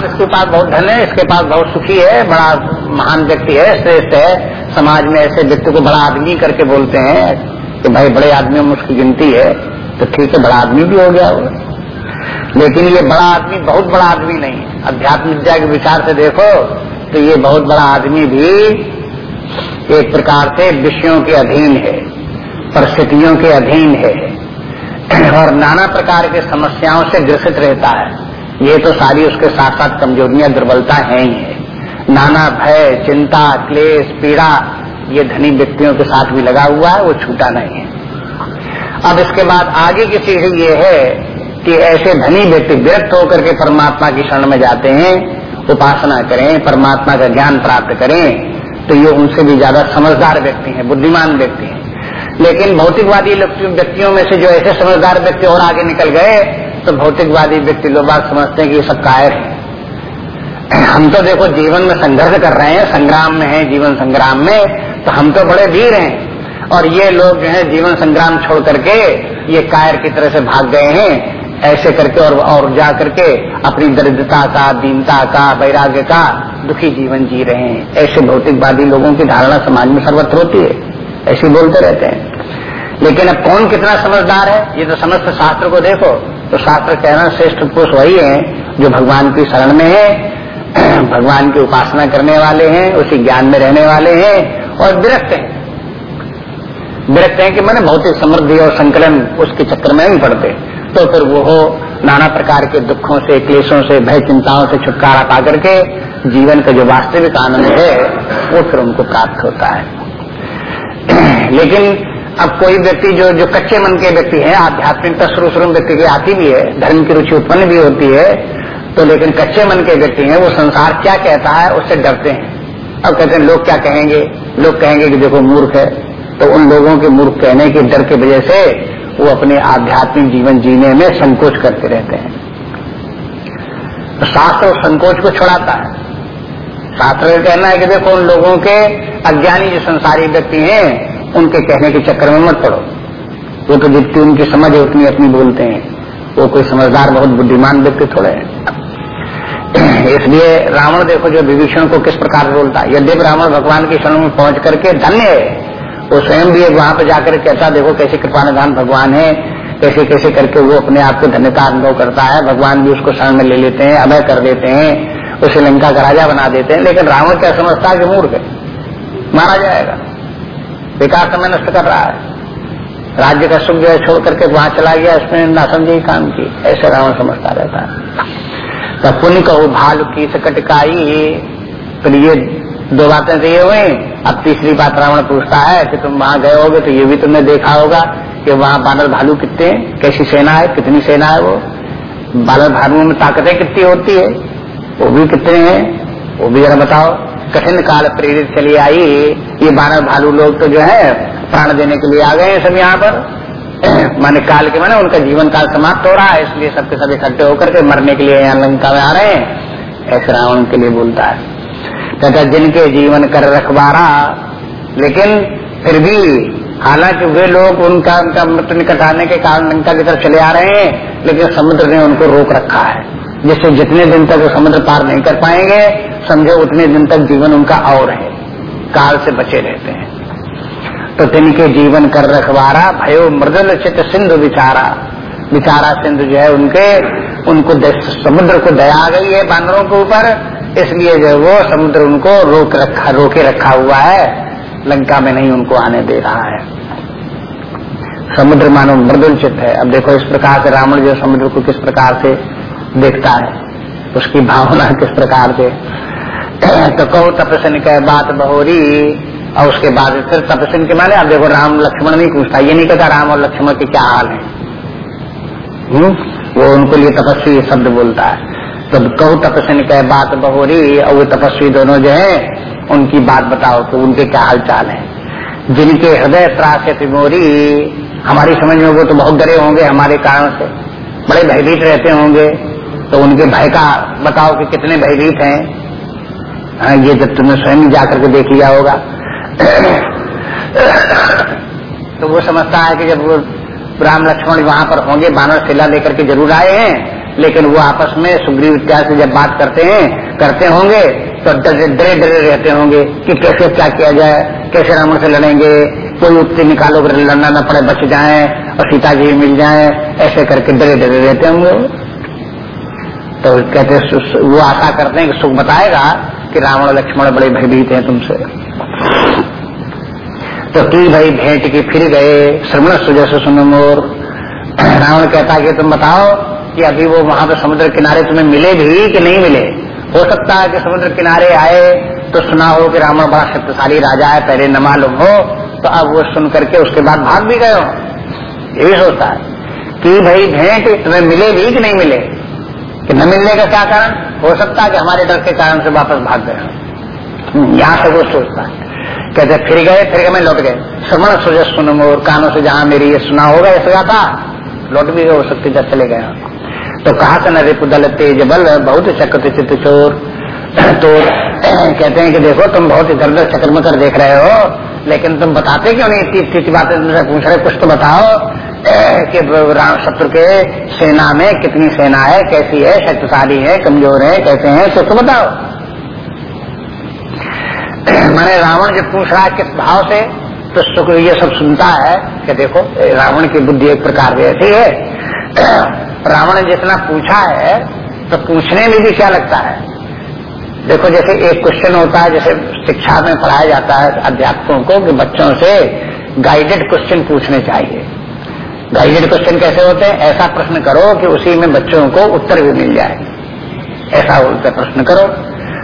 साहब इसके पास बहुत धन है, इसके पास बहुत सुखी है, बड़ा महान व्यक्ति है, श्रेष्ठ है। समाज में ऐसे व्यक्ति को बड़ा आदमी करके बोलते हैं कि भाई बड़े आदमियों में उसकी गिनती है तो ठीक है, बड़ा आदमी भी हो गया होगा लेकिन ये बड़ा आदमी बहुत बड़ा आदमी नहीं है। अध्यात्म विद्या के विचार से देखो तो ये बहुत बड़ा आदमी भी एक प्रकार से विषयों के अधीन है, परिस्थितियों के अधीन है। और नाना प्रकार के समस्याओं से ग्रसित रहता है। ये तो सारी उसके साथ साथ कमजोरियाँ, दुर्बलता है ही है। नाना भय, चिंता, क्लेश, पीड़ा, ये धनी व्यक्तियों के साथ भी लगा हुआ है, वो छूटा नहीं है। अब इसके बाद आगे की चीज़ ये है कि ऐसे धनी व्यक्ति विरक्त होकर के परमात्मा की शरण में जाते हैं, उपासना करें, परमात्मा का ज्ञान प्राप्त करें तो ये उनसे भी ज़्यादा समझदार व्यक्ति हैं, बुद्धिमान व्यक्ति हैं। लेकिन भौतिकवादी व्यक्तियों में से जो ऐसे समझदार व्यक्ति और आगे निकल गए तो भौतिकवादी व्यक्ति लोग बात समझते हैं कि ये सब कायर है। हम तो देखो जीवन में संघर्ष कर रहे हैं, संग्राम में है, जीवन संग्राम में तो हम तो बड़े वीर हैं। और ये लोग जो है जीवन संग्राम छोड़ करके, ये कायर की तरह से भाग गए हैं। ऐसे करके और और जा करके अपनी दरिद्रता का, दीनता का, वैराग्य का दुखी जीवन जी रहे हैं। ऐसे भौतिकवादी लोगों की धारणा समाज में सर्वत्र होती है। ऐसे बोलते रहते हैं। लेकिन अब कौन कितना समझदार है? ये तो समस्त शास्त्र को देखो। तो शास्त्र कहना श्रेष्ठ पुरुष वही है जो भगवान की शरण में है, भगवान की उपासना करने वाले हैं, उसी ज्ञान में रहने वाले हैं और विरक्त हैं। विरक्त हैं कि मैंने भौतिक समृद्धि और संकलन उसके चक्कर में नहीं पड़ते। तो फिर वो हो नाना प्रकार के दुखों से, क्लेशों से, भय चिंताओं से छुटकारा पा करके जीवन का जो वास्तविक आनंद है, वो फिर उनको प्राप्त होता है। लेकिन अब कोई व्यक्ति जो जो कच्चे मन के व्यक्ति है आध्यात्मिकता शुरू शुरू व्यक्ति की आती भी है, धर्म की रुचि उत्पन्न भी होती है तो लेकिन कच्चे मन के व्यक्ति हैं, वो संसार क्या कहता है, उससे डरते हैं। अब कहते हैं, लोग क्या कहेंगे? लोग कहेंगे कि देखो मूर्ख है। तो उन लोगों के मूर्ख कहने के डर की वजह से वो अपने आध्यात्मिक जीवन जीने में संकोच करते रहते हैं। तो शास्त्र संकोच को छुड़ाता है। शास्त्र का कहना है कि देखो, उन लोगों के अज्ञानी जो संसारी व्यक्ति हैं, उनके कहने के चक्कर में मत पड़ो। वो तो जितनी उनकी समझ है, उतनी अपनी बोलते हैं। वो कोई समझदार, बहुत बुद्धिमान व्यक्ति थोड़े हैं। इसलिए रावण देखो जो विभीषण को किस प्रकार बोलता है। यद्यप रावण भगवान के शरण में पहुँच करके धन्य है, वो स्वयं भी वहाँ पर जाकर कहता देखो कैसे कृपा निधान भगवान है, कैसे कैसे करके वो अपने आप को धन्यता अनुभव करता है। भगवान भी उसको शरण में ले लेते हैं, अभय कर देते हैं। उसे लंका का राजा बना देते हैं, लेकिन रावण क्या समझता है कि मूर्ख मारा जाएगा। विकास समय नष्ट कर रहा है। राज्य का सुख जो है छोड़ करके वहाँ चला गया, इसमें नासमझी काम की। ऐसे रावण समझता रहता है। तो पुण्य कहो, भालू की सकटकाई फिर ये दो बातें तो ये हुई। अब तीसरी बात रावण पूछता है कि तुम वहाँ गए होगे तो ये भी तुमने देखा होगा कि वहाँ बानर भालू कितने, कैसी सेना है, कितनी सेना है वो। बानर भालुओं में ताकतें कितनी होती है। वो भी कितने हैं? वो भी जरा बताओ। कठिन काल प्रेरित चली आई। ये बारह भालू लोग तो जो है, प्राण देने के लिए आ गए हैं सब यहाँ पर। माने काल के माने उनका जीवन काल समाप्त हो रहा है, इसलिए सबके सब इकट्ठे होकर के मरने के लिए यहाँ लंका में आ रहे हैं। ऐसे रावण के लिए बोलता है। कहता जिनके जीवन कर रखवारा, लेकिन फिर भी हालाँकि वे लोग उनका उनका मृत्यु निकट आने के कारण लंका की तरफ़ चले आ रहे हैं, लेकिन समुद्र ने उनको रोक रखा है। जिससे जितने दिन तक वो समुद्र पार नहीं कर पाएँगे, समझो उतने दिन तक जीवन उनका और है, काल से बचे रहते हैं। तो तिनके जीवन कर रखवारा, भयो मृदुल चित सिंधु बिचारा बिचारा सिंधु जो है उनके, उनको समुद्र को दया आ गई है बानरों के ऊपर। इसलिए जो वो समुद्र उनको रोक रखा, रोके रखा हुआ है। लंका में नहीं उनको आने दे रहा है। समुद्र मानो मृदुल चित्त है। अब देखो इस प्रकार से रावण जो समुद्र को किस प्रकार से देखता है। उसकी भावना किस प्रकार से? तो कहो तपसन कह, बात बहोरी। और उसके बाद फिर तपसन के माने अब देखो, राम लक्ष्मण नहीं पूछता। ये नहीं कहता, राम और लक्ष्मण के क्या हाल है? हुँ? वो उनको लिए तपस्वी शब्द बोलता है। तब कहो तपस्वी कह, बात बहोरी। और वो तपस्वी दोनों जो है, उनकी बात बताओ तो उनके क्या हाल चाल है। जिनके हृदय त्रास तिमोरी हमारी समझ में वो तो बहुत डरे होंगे हमारे कारण से। बड़े भयभीत रहते होंगे। तो उनके भय का बताओ कि कितने भयभीत हैं। हाँ, ये जब तुमने स्वयं जाकर के देख लिया होगा। तो वो समझता है कि जब वो राम लक्ष्मण वहाँ पर होंगे बानर शिला लेकर के ज़रूर आए हैं। लेकिन वो आपस में सुग्रीव इत्यादि से जब बात करते हैं करते होंगे तो डरे डरे रहते होंगे कि कैसे क्या किया जाए कैसे रावण से लड़ेंगे कोई उक्ति निकालो लड़ना न पड़े बच जाए और सीता जी मिल जाए ऐसे करके डरे डरे रहते होंगे। तो कहते वो आशा करते हैं कि सुख बताएगा कि रावण लक्ष्मण बड़े भयभीत हैं तुमसे। तो की भाई भेंट की फिर गए, श्रवण सुजस सुन मोर। रावण कहता कि तुम बताओ कि अभी वो वहाँ पर समुद्र किनारे तुम्हें मिले भी कि नहीं मिले? हो सकता है कि समुद्र किनारे आए तो सुना हो कि रावण बड़ा शक्तिशाली राजा है, पहले न मालूम हो तो अब वो सुन करके उसके बाद भाग भी गए हो। ये भी सोचता है कि भाई भेंट तुम्हें मिले भी कि नहीं मिले? कि न मिलने का क्या कारण? हो सकता है कि हमारे डर के कारण से वापस भाग गए हम्म, यहाँ से वो सोचता है। कहते फिर गए फिर गए मैं लौट गए। श्रवण सुजस सुन कानों से जहाँ मेरी ये सुना होगा ये सुना था लौट भी गए हो सकते जब चले गए तो कहा था न रिपु दल तेज बल बहुत चक्रत चित्त चोर। तो कहते हैं कि देखो तुम बहुत इधर उधर चक्र देख रहे हो लेकिन तुम बताते क्यों नहीं? इतनी इतनी बातें तुमसे पूछ रहे कुछ तो बताओ। कि राम शत्रु के सेना में कितनी सेना है, कैसी है, शक्तिशाली है, कमज़ोर है, कैसे है कुछ तो बताओ। मैंने रावण जब पूछ रहा है किस भाव से तो शुक्र ये सब सुनता है कि देखो रावण की बुद्धि एक प्रकार की ऐसी है। रावण ने जितना पूछा है तो पूछने में भी क्या लगता है? देखो, जैसे एक क्वेश्चन होता है, जैसे शिक्षा में पढ़ाया जाता है अध्यापकों को कि बच्चों से गाइडेड क्वेश्चन पूछने चाहिए। गाइडेड क्वेश्चन कैसे होते हैं? ऐसा प्रश्न करो कि उसी में बच्चों को उत्तर भी मिल जाए। ऐसा उल्टा प्रश्न करो।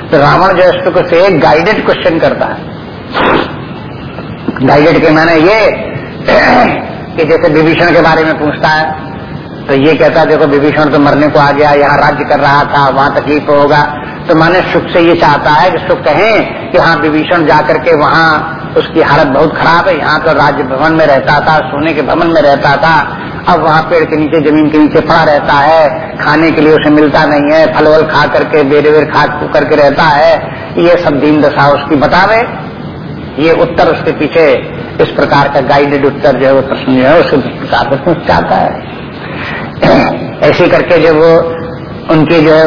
तो रावण जो इस से गाइडेड क्वेश्चन करता है। गाइडेड के माने ये, कि जैसे विभीषण के बारे में पूछता है तो ये कहता है, देखो, विभीषण तो मरने को आ गया, यहाँ राज्य कर रहा था, वहाँ तकलीफ़ होगा। तो माने सुख से ये चाहता है कि सुख कहें कि हाँ विभीषण जाकर के वहाँ उसकी हालत बहुत खराब है। यहाँ तो राज्य भवन में रहता था, सोने के भवन में रहता था। अब वहाँ पेड़ के नीचे, ज़मीन के नीचे पड़ा रहता है। खाने के लिए उसे मिलता नहीं है। फल वल खा करके बेरे बेर खा करके रहता है। ये सब दीन दशा उसकी बतावे। ये उत्तर उसके पीछे इस प्रकार का गाइडेड उत्तर जो है, वो प्रश्न जो है, उसे प्रकार से पूछ चाहता है। ऐसे करके जब वो उनकी जो है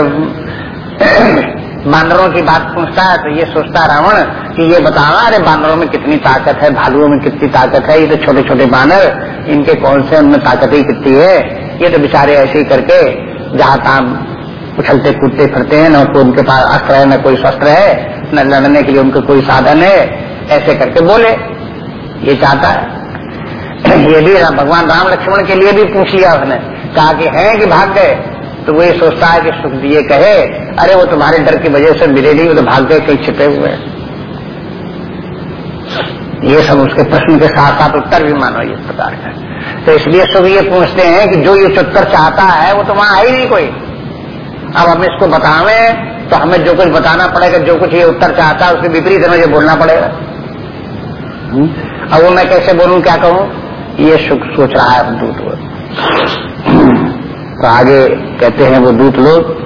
बानरों की बात पूछता है तो ये सोचता रावण, कि ये बताना अरे बानरों में कितनी ताकत है, भालुओं में कितनी ताकत है, ये तो छोटे छोटे बानर, इनके कौन से उनमें ताकत ही कितनी है? ये तो बेचारे ऐसे ही करके जहाँ तहाँ उछलते, कूदते, फिरते हैं, न तो उनके पास अस्त्र है, न कोई शस्त्र है, न लड़ने के लिए उनका कोई साधन है, ऐसे करके बोले। ये चाहता है। ये भी भगवान राम लक्ष्मण के लिए भी पूछ लिया उसने। कहा कि है कि भाग गए तो वो ये सोचता है कि सुख दिए कहे अरे वो तुम्हारे डर की वजह से मिले नहीं, वो तो भाग गए, कहीं छिपे हुए ये सब उसके प्रश्न के साथ साथ उत्तर भी मानो इस प्रकार का तो इसलिए सुख ये पूछते हैं कि जो ये उत्तर चाहता है, वो तो वहाँ आई नहीं कोई। अब हम इसको बतावे तो हमें जो कुछ बताना पड़ेगा, जो कुछ ये उत्तर चाहता है, उसके विपरीत हमें बोलना पड़ेगा। अब वो मैं कैसे बोलूँ, क्या कहूँ? ये सुख सोच रहा है दूत लोग। तो आगे कहते हैं, वो दूत लोग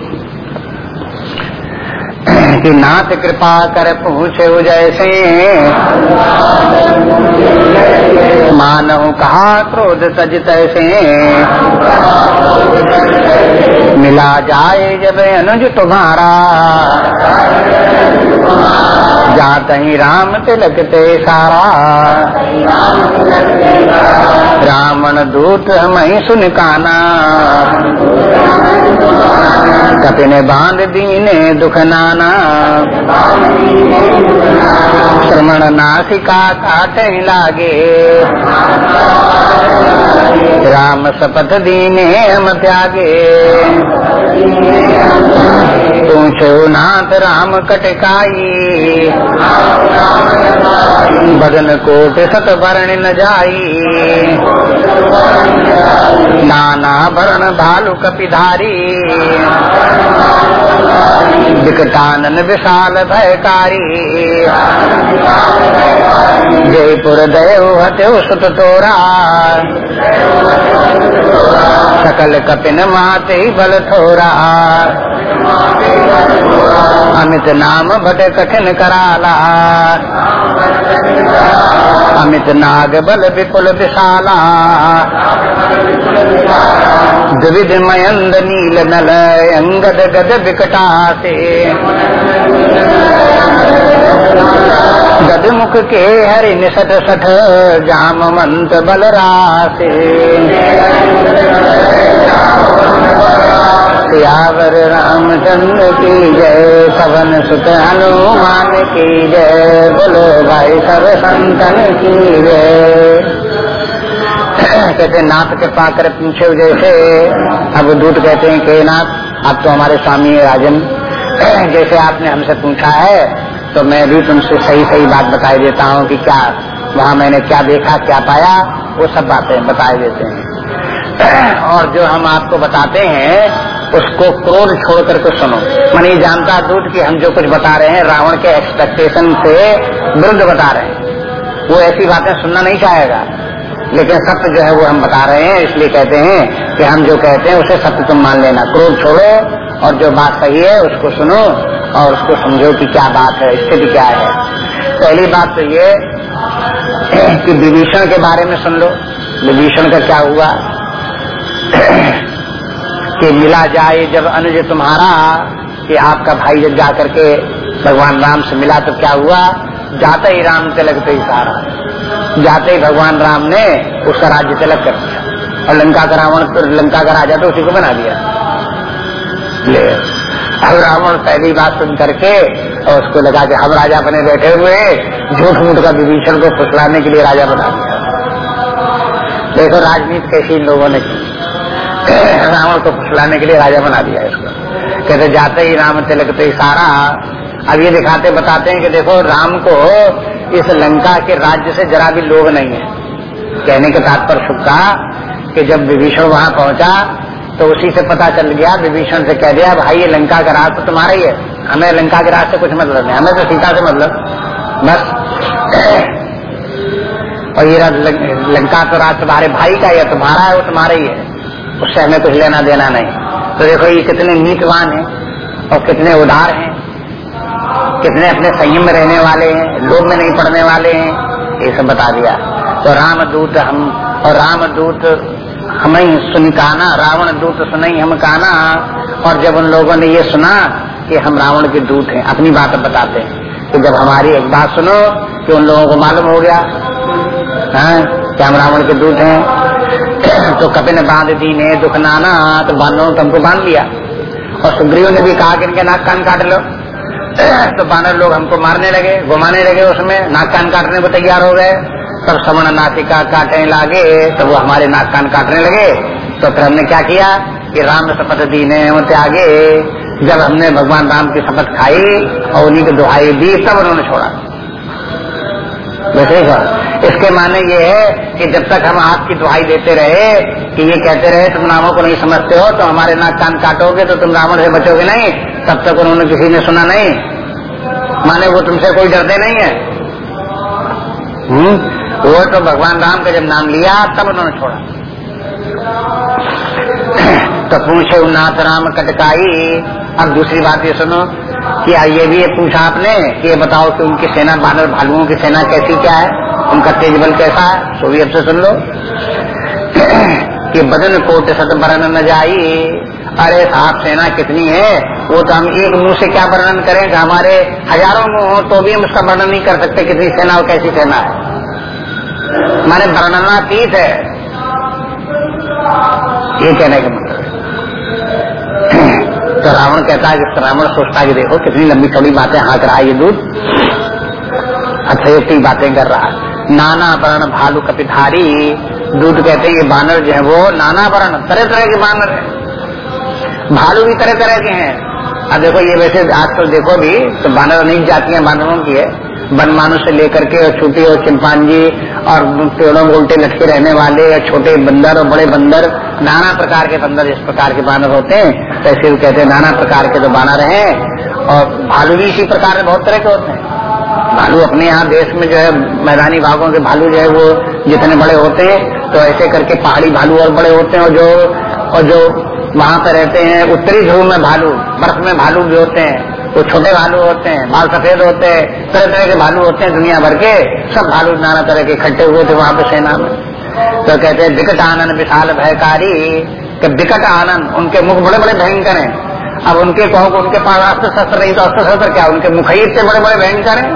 कि नाथ कृपा कर पूछे जैसे मानव कहा क्रोध सज तैसे मिला जाए जब अनुज तुम्हारा। जा ही राम तिलक ते सारा। रावण दूत मई सुन काना। कपिने बाँध दीने दुख नाना। श्रमण नासिका काट लागे। राम सपथ दीने हम त्यागे। पूछो नाथ राम कटकाई। बदन कोट सत वर्ण न जाई। नाना वर्ण भालू कपिधारी। विकटानन विशाल भयकारी। जयपुर दयो हत्यो सुत तोरा। सकल कपिन माते बल थोरा अमित नाम भट कठिन कराला अमित नाग बल विपुल विशाला। द्विविध मयंद नील नल अंगद गद विकटासे। गद मुख के हरि निसठ सठ जाम मंत बलरासे। सियावर रामचंद्र की जय पवन सुत हनुमान की जय, बोलो भाई सब संतन की जय। कहते नाथ के पाकर पूछे जैसे। अब दूत कहते हैं, के नाथ, आप तो हमारे स्वामी राजन। जैसे आपने हमसे पूछा है तो मैं भी तुमसे सही सही बात बताई देता हूँ कि क्या वहाँ मैंने क्या देखा, क्या पाया, वो सब बातें बताए देते हैं। और जो हम आपको बताते हैं उसको क्रोध छोड़ करके सुनो। मन ये जानता दूध कि हम जो कुछ बता रहे हैं, रावण के एक्सपेक्टेशन से विरुद्ध बता रहे हैं। वो ऐसी बातें सुनना नहीं चाहेगा। लेकिन सत्य जो है वो हम बता रहे हैं, इसलिए कहते हैं कि हम जो कहते हैं, उसे सत्य तुम मान लेना। क्रोध छोड़ो और जो बात सही है, उसको सुनो और उसको समझो कि क्या बात है, स्थिति क्या है। पहली बात तो ये कि विभीषण के बारे में सुन लो। विभीषण का क्या हुआ? कि मिला जाए जब अनुज तुम्हारा कि आपका भाई जब जा करके भगवान राम से मिला तो क्या हुआ? जाते ही राम तिलक तो सारा जाते ही भगवान राम ने उसका राज्य तिलक कर दिया। और लंका का रावण, लंका का राजा तो उसी को बना दिया। ले। अब रावण पहली बात सुन करके और उसको लगा कि हम राजा बने बैठे हुए झूठ मूठ का विभीषण को फुसलाने के लिए राजा बना दिया। देखो राजनीति कैसी इन लोगों ने की। रावण को फुसलाने के लिए राजा बना दिया इसको। कहते, जाते ही राम तिलक तो सारा। अब ये दिखाते, बताते हैं कि देखो, राम को इस लंका के राज्य से जरा भी लोग नहीं है। कहने के तात्पर्य सुखा कि जब विभीषण वहाँ पहुँचा तो उसी से पता चल गया, विभीषण से कह दिया, भाई, ये लंका का राज तो तुम्हारा ही है। हमें लंका के राज से कुछ मतलब नहीं, हमें तो सीता से मतलब। बस। और ये लंका तो राज तुम्हारे भाई का है, तुम्हारा है, वो तुम्हारा ही है। उससे हमें कुछ लेना देना नहीं। तो देखो ये कितने नीतवान हैं और कितने उदार हैं कितने अपने संयम में रहने वाले हैं लोभ में नहीं पड़ने वाले हैं ये सब बता दिया। तो राम दूत हम और राम दूत हम ही सुनकाना रावण दूत सुनई हम काना और जब उन लोगों ने ये सुना कि हम रावण के दूत हैं अपनी बात बताते हैं। तो जब हमारी एक बात सुनो कि उन लोगों को मालूम हो गया हाँ, कि हम रावण के दूत हैं। तो कपिन बाँध दीने दुख नाना तो बानरों ने तुमको बाँध लिया। और सुग्रीव ने भी कहा कि इनके नाक कान काट लो। तो बानर लोग हमको मारने लगे, घुमाने लगे उसमें। नाक कान काटने को तैयार हो गए। तब समण नाटिका काटने लागे तो वो हमारे नाक कान काटने लगे। तो फिर हमने क्या किया कि राम शपथ दीने त्यागे। जब हमने भगवान राम की शपथ खाई और उन्हीं की दुहाई दी, तब उन्होंने छोड़ा। वैसे इसके माने ये है कि जब तक हम आपकी दुहाई देते रहे कि ये कहते रहे, तुम रामों को नहीं समझते हो तो हमारे नाक कान काटोगे तो तुम रावण से बचोगे नहीं। तब तक उन्होंने किसी ने सुना नहीं। माने वो तुमसे कोई डरते नहीं है। हम्म वो तो भगवान राम का जब नाम लिया, तब उन्होंने छोड़ा। तो पूछे नाथ राम कटकाई, अब दूसरी बात ये सुनो कि ये भी ये पूछा आपने कि ये बताओ कि उनकी सेना, बानर भालुओं की सेना कैसी क्या है? उनका तेज बल कैसा है सो भी अब से सुन लो। कि बदन कोट सत वर्णन न जाई। अरे साहब, सेना कितनी है? वो तो हम एक मुँह से क्या वर्णन करें? कि हमारे हज़ारों मुँह हो तो भी हम उसका वर्णन नहीं कर सकते, कितनी सेना और कैसी सेना है। माने वर्णनातीत है। ये कहने का मतलब तो रावण कहता है कि रावण सोचता है कि देखो, कितनी लंबी चौड़ी बातें हाँक रहा है ये दूध अच्छा ये बातें कर रहा है। नाना वर्ण भालू कपिधारी। दूध कहते हैं, ये बानर जो है, वो नाना वर्ण तरह तरह के बानर है। भालू भी तरह तरह के हैं। अब देखो, ये वैसे आजकल देखो भी तो बानर अनेक जातियाँ बानरों की है। वन मानुष से लेकर के और छोटी और चिंपांजी और पेड़ों में उल्टे लटके रहने वाले और छोटे बंदर और बड़े बंदर, नाना प्रकार के बंदर इस प्रकार के बानर होते हैं। तो ऐसे कहते हैं, नाना प्रकार के जो बानर हैं, और भालू भी इसी प्रकार के बहुत तरह के होते हैं। भालू अपने यहाँ देश में जो है मैदानी भागों के भालू जो है वो जितने बड़े होते हैं तो ऐसे करके पहाड़ी भालू और बड़े होते हैं और जो और जो वहाँ पे रहते हैं, उत्तरी ध्रुव में भालू, बर्फ़ में भालू भी होते हैं वो छोटे भालू होते हैं, बाल सफ़ेद होते हैं तरह तरह के भालू होते हैं दुनिया भर के, सब भालू नाना तरह के इकट्ठे हुए थे वहाँ पे सेना में। तो कहते हैं, विकट आनंद, विशाल भयकारी, कि विकट आनंद, उनके मुख बड़े बड़े भयंकर हैं। अब उनके कहो उनके पास अस्त्र शस्त्र नहीं तो अस्त्र शस्त्र क्या? उनके मुख से बड़े बड़े भयंकर हैं।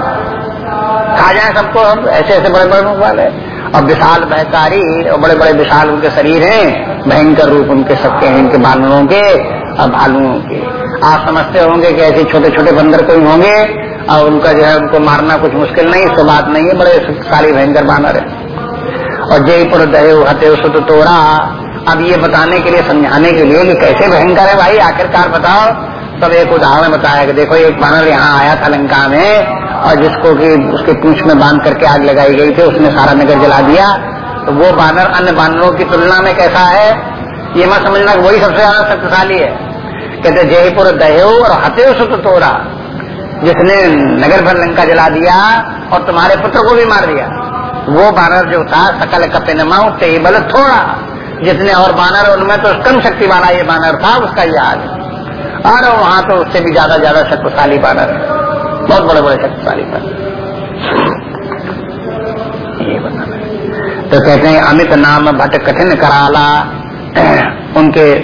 खा जाए सबको हम ऐसे ऐसे बड़े बड़े मुख वाले। और विशाल बहकारी और बड़े बड़े विशाल उनके शरीर हैं, भयंकर रूप उनके सबके हैं, इनके बानरों के और भालुओं के। आप समझते होंगे कि ऐसे छोटे छोटे बंदर कोई होंगे और उनका जो है, उनको मारना कुछ मुश्किल नहीं सो बात नहीं है, बड़े शक्तिशाली भयंकर बानर है। और जयपुर दहे हते सुत तोड़ा अब ये बताने के लिए, समझाने के लिए कैसे भयंकर है भाई, आखिरकार बताओ। तब एक उदाहरण बताया कि देखो, एक बानर यहाँ आया था लंका में, और जिसको कि उसके पूछ में बाँध करके आग लगाई गई थी, उसने सारा नगर जला दिया। तो वो बानर अन्य बानरों की तुलना में कैसा है? ये मत समझना वही सबसे ज़्यादा शक्तिशाली है। कहते, जयपुर दहेव और हते सुत तोड़ा जिसने नगर भर लंका जला दिया और तुम्हारे पुत्र को भी मार दिया। वो बानर जो था, सकल कपे कपिनमा टेबल थोड़ा। जितने और बानर उनमें तो कम शक्ति वाला ये बानर था, उसका ये हाल और वहाँ तो उससे भी ज़्यादा ज़्यादा शक्तिशाली बानर है। बहुत बड़े बड़े शक्तिशाली बानर ये तो कहते हैं, अमित नाम भट्ट कठिन कराला, उनके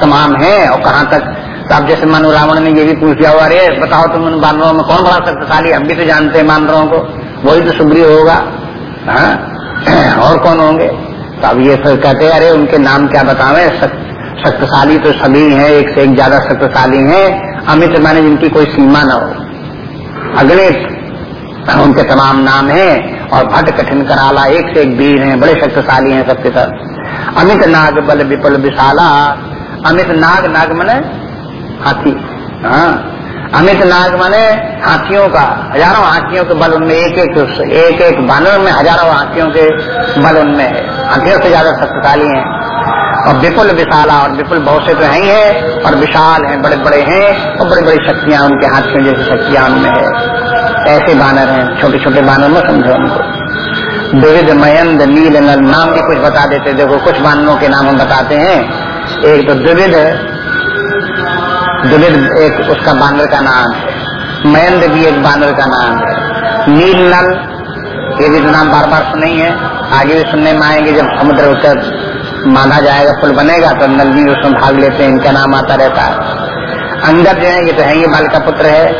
तमाम हैं, और कहाँ तक? तो अब जैसे मानो रावण ने ये भी पूछ दिया हुआ, अरे, बताओ तुम उन बानरों में कौन बड़ा शक्तिशाली हम भी तो जानते हैं बानरों को। वही तो सुग्रीव होगा। हाँ? और कौन होंगे? तो अब ये फिर कहते हैं, अरे, उनके नाम क्या बतावे? शक्तिशाली तो सभी हैं, एक से एक ज़्यादा शक्तिशाली हैं। अमित माने जिनकी कोई सीमा न हो। अगणित उनके तमाम नाम हैं और भट्ट, कठिन कराला, एक से एक वीर हैं, बड़े शक्तिशाली हैं सबके सब। अमित नाग बल विपुल विशाला। अमित नाग नाग मने हाथी। हाँ। अमित नाग माने हाथियों का, हज़ारों हाथियों के बल उनमें, एक एक एक एक बानर में हज़ारों हाथियों के बल उनमें है। हाथियों से ज़्यादा शक्तिशाली हैं। और विपुल विशाला और विपुल बहुत से तो है ही है, और विशाल हैं बड़े बड़े हैं, और बड़ी बड़ी शक्तियाँ उनके हाथियों जैसी शक्तियाँ उनमें है। ऐसे बानर हैं छोटे छोटे बानर में समझो उनको। विविध मयंद नील नल नाम भी कुछ बता देते देखो, कुछ बानरों के नाम हम बताते हैं। एक तो द्विविध द्विविध एक उसका बानर का नाम है। मयंद भी एक बानर का नाम है। नील नल ये भी तो नाम बार बार सुने है आगे भी सुनने में आएँगे, जब समुद्र उत्तर माना जाएगा, पुल बनेगा तो नल भी उसमें भाग लेते हैं, इनका नाम आता रहता है। अंगद जो है, ये तो है ये बाल का पुत्र है।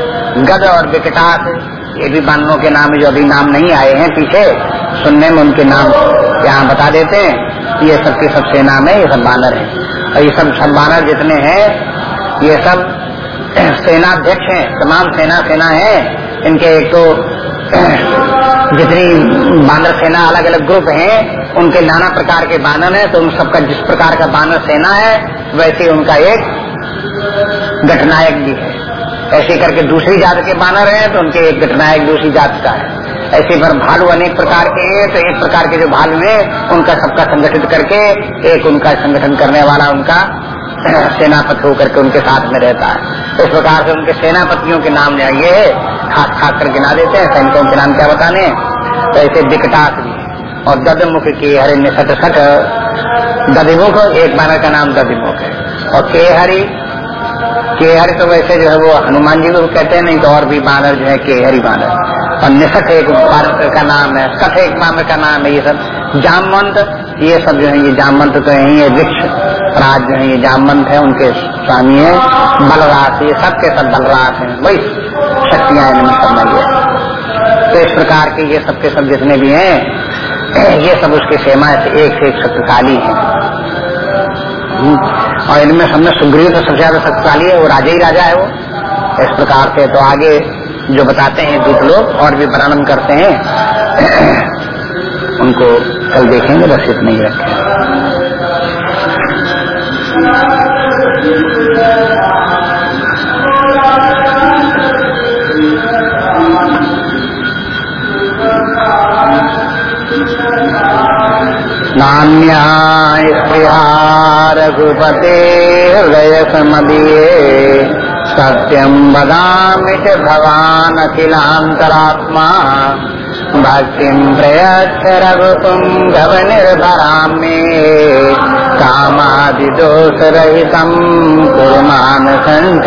गद और विकटास ये भी बानरों के नाम जो अभी नाम नहीं आए हैं पीछे। सुनने में उनके नाम यहाँ बता देते हैं, ये सबके सबसे नाम है, ये सब बानर है। और ये सब सब बानर जितने हैं ये सब सेनाध्यक्ष हैं, तमाम सेना सेना है। इनके एक तो जितनी बानर सेना अलग अलग ग्रुप हैं, उनके नाना प्रकार के बानर हैं तो उन सबका जिस प्रकार का बानर सेना है, वैसे उनका एक घटनायक भी है। ऐसे करके दूसरी जात के बानर हैं तो उनके एक घटनायक दूसरी जात का है। ऐसे पर भालू अनेक प्रकार के हैं तो एक प्रकार के जो भालू हैं, उनका सबका संगठित करके एक उनका संगठन करने वाला उनका सेनापति होकर के उनके साथ में रहता है। इस प्रकार से उनके सेनापतियों के नाम ये खास खास कर गिना देते हैं। सैनिकों के नाम क्या बताने? तो ऐसे दिकटास भी। और ददमुख की हरे निसट सट, दधिमुख, एक बानर का नाम दधिमुख है। और केहरी केहरी तो वैसे जो है वो हनुमान जी को कहते हैं, नहीं तो और भी बानर जो है केहरी बानर। और निसठ एक बानर का नाम है कथ एक बानर का नाम है ये सब। जामवंत, ये सब जो है, ये जामवंत तो यही है, वृक्ष। राज ये जामवंत है, उनके स्वामी है, बलराज ये सब के सब बलराज हैं, वही शक्तियाँ इनमें सब नहीं है तो इस प्रकार के ये सब के सब जितने भी हैं, ये सब उसके सेमा से एक से एक शक्तिशाली है। और इनमें सबने सुग्रीव तो सबसे ज़्यादा शक्तिशाली है, वो राजा ही राजा है वो। इस प्रकार से तो आगे जो बताते हैं दूत लोग, और भी वर्णन करते हैं, उनको कल देखेंगे बस इतना ही रखें नान्या स्पृहा रघुपते हृदय समदीये सत्यम बदामि च भवान् अखिलान्तरात्मा भक्तिं प्रयच्छ रघुपुङ्गव निर्भरामि कामादिदोषरहितं कुर्मान् सञ्च